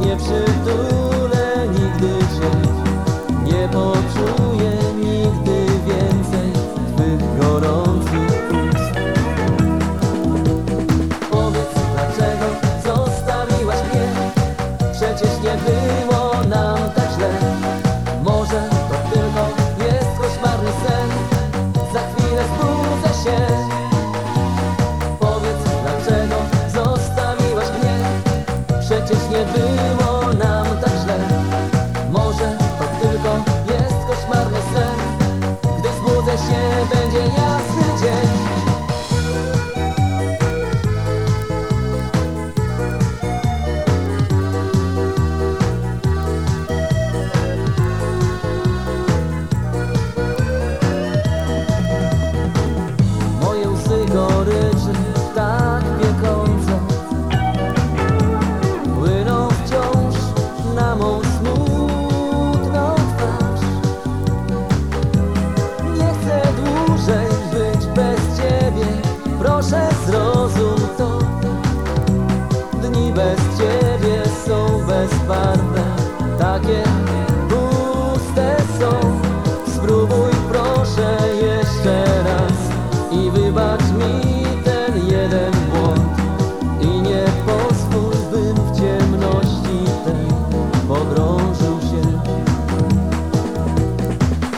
nie przytulę nigdy cię Nie poczuję nigdy więcej Twych gorących ust. Powiedz dlaczego zostawiłaś mnie? Przecież nie było nam tak źle. Może to tylko jest koszmarny sen. Za chwilę zbudzę się. Powiedz dlaczego zostawiłaś mnie? Przecież nie było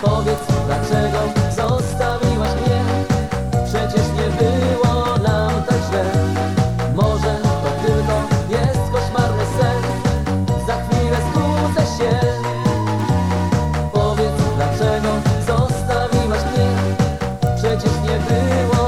Powiedz, dlaczego zostawiłaś mnie? Przecież nie było nam tak źle. Może to tylko jest koszmarny sen. Za chwilę zbudzę się. Powiedz, dlaczego zostawiłaś mnie? Przecież nie było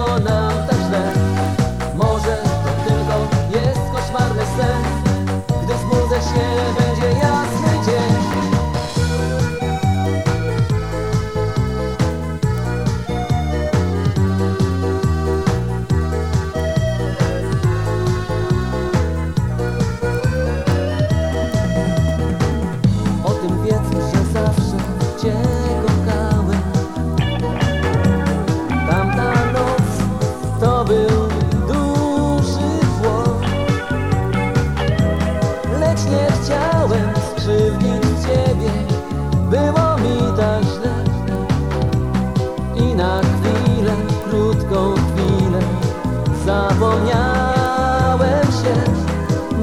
Zapomniałem się.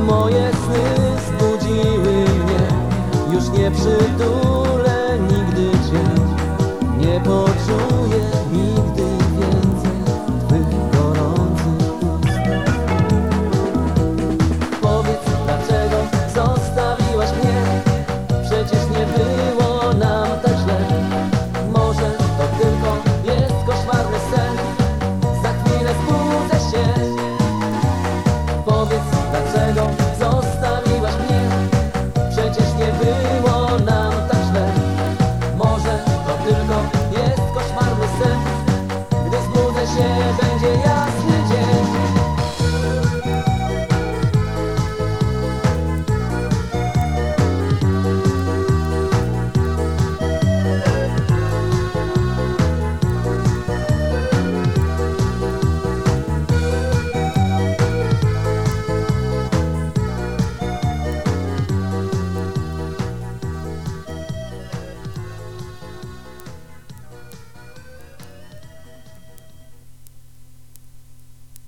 Moje sny zbudziły mnie. Już nie przytul